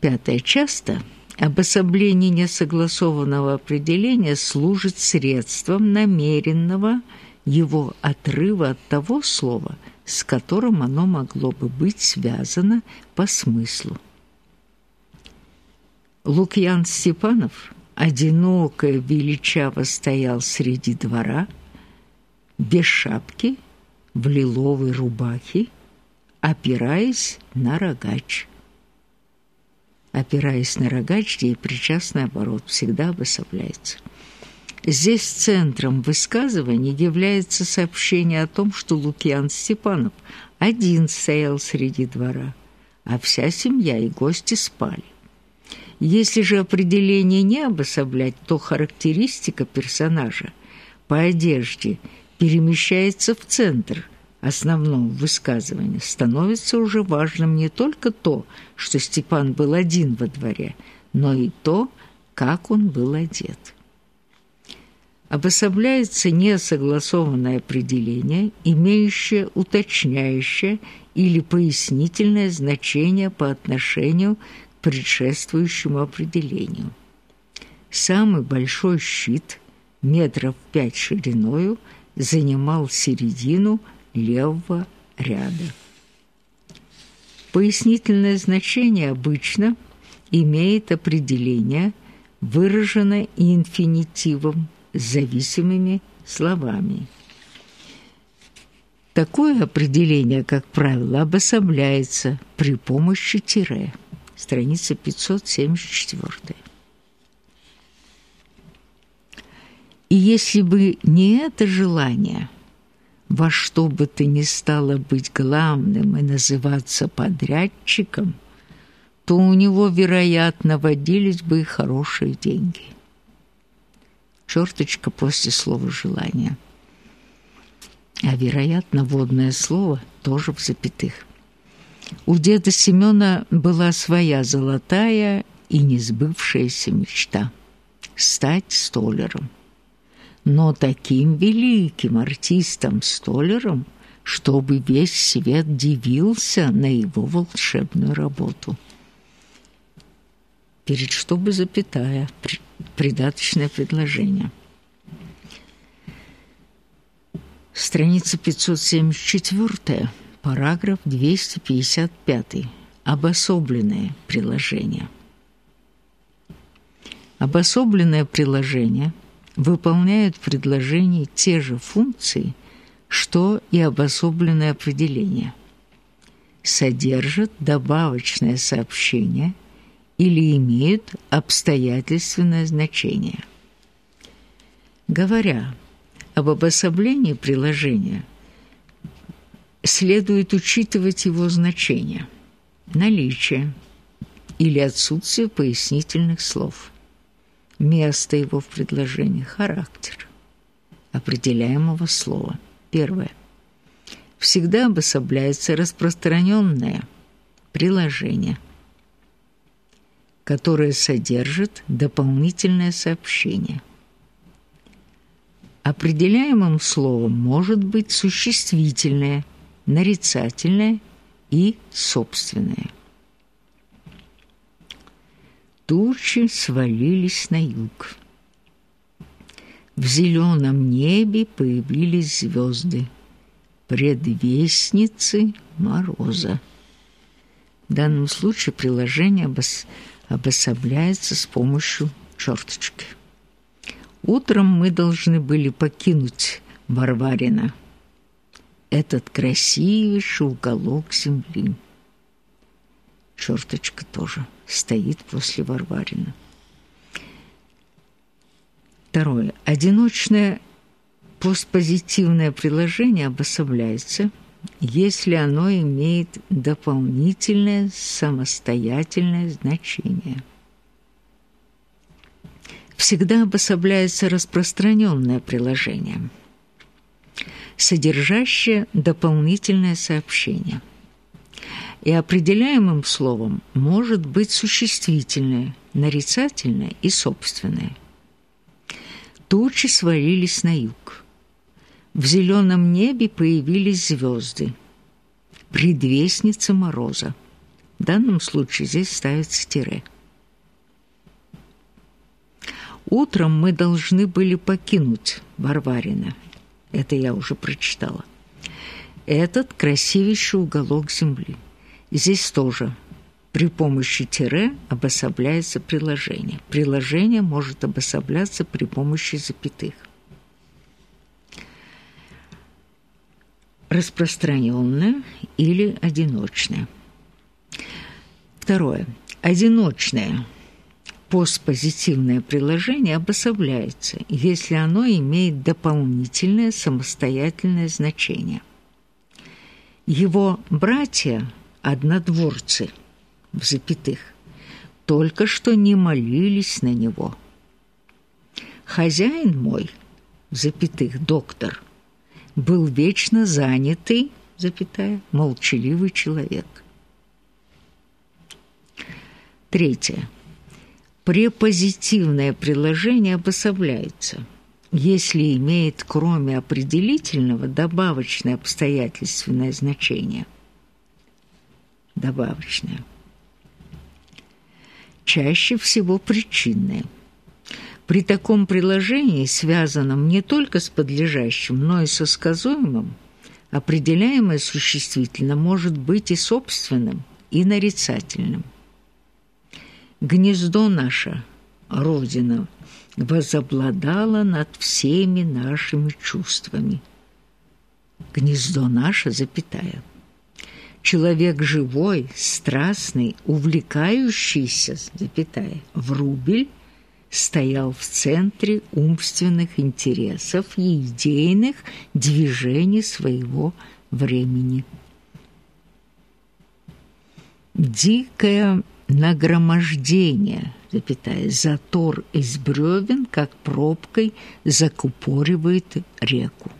Пятое. Часто обособление несогласованного определения служит средством намеренного его отрыва от того слова, с которым оно могло бы быть связано по смыслу. Лукьян Степанов одиноко величаво стоял среди двора, без шапки, в лиловой рубахе, опираясь на рогач. Опираясь на рогач, где и причастный оборот всегда обособляется. Здесь центром высказывания является сообщение о том, что Лукьян Степанов один стоял среди двора, а вся семья и гости спали. Если же определение не обособлять, то характеристика персонажа по одежде перемещается в центр основного высказывания. Становится уже важным не только то, что Степан был один во дворе, но и то, как он был одет. Обособляется несогласованное определение, имеющее уточняющее или пояснительное значение по отношению предшествующему определению. Самый большой щит, метров пять шириною, занимал середину левого ряда. Пояснительное значение обычно имеет определение, выраженное инфинитивом зависимыми словами. Такое определение, как правило, обособляется при помощи тире – страница 574. И если бы не это желание во что бы то ни стало быть главным и называться подрядчиком, то у него, вероятно, водились бы и хорошие деньги. Чёрточка после слова «желание». А, вероятно, водное слово тоже в запятых. У деда Семёна была своя золотая и несбывшаяся мечта – стать столером. Но таким великим артистом-столером, чтобы весь свет дивился на его волшебную работу. Перед чтобы запятая, придаточное предложение. Страница 574 Параграф 255. Обособленное приложение. Обособленное приложение выполняет в предложении те же функции, что и обособленное определение. Содержит добавочное сообщение или имеют обстоятельственное значение. Говоря об обособлении приложения – следует учитывать его значение, наличие или отсутствие пояснительных слов, место его в предложении, характер определяемого слова. Первое. Всегда обособляется распространенное приложение, которое содержит дополнительное сообщение. Определяемым словом может быть существительное – нарицательное и собственное. Тучи свалились на юг. В зеленом небе появились звезды, предвестницы мороза. В данном случае приложение обос... обособляется с помощью черточки. Утром мы должны были покинуть Варварина – этот красивейший уголок земли. Черточка тоже стоит после Варварина. Второе. Одиночное постпозитивное приложение обособляется, если оно имеет дополнительное самостоятельное значение. Всегда обособляется распространенное приложение – содержащее дополнительное сообщение. И определяемым словом может быть существительное, нарицательное и собственное. Тучи свалились на юг. В зеленом небе появились звезды. Предвестница мороза. В данном случае здесь ставится тире. Утром мы должны были покинуть Варварина. Это я уже прочитала. Этот красивейший уголок земли. Здесь тоже при помощи тире обособляется приложение. Приложение может обособляться при помощи запятых. Распространенное или одиночное. Второе. Одиночное постпозитивное приложение обособляется, если оно имеет дополнительное самостоятельное значение. Его братья – однодворцы, в запятых, только что не молились на него. Хозяин мой, в запятых, доктор, был вечно занятый, запятая, молчаливый человек. Третье. Препозитивное приложение обособляется, если имеет кроме определительного добавочное обстоятельственное значение. Добавочное. Чаще всего причинное. При таком приложении, связанном не только с подлежащим, но и со сказуемым, определяемое существительно может быть и собственным, и нарицательным – гнездо наше, Родина, возобладала над всеми нашими чувствами. Гнездо наше, запятая. Человек живой, страстный, увлекающийся, запятая, Врубель стоял в центре умственных интересов и идейных движений своего времени. Дикая нагромождение, запятая, затор из бревен, как пробкой закупоривает реку.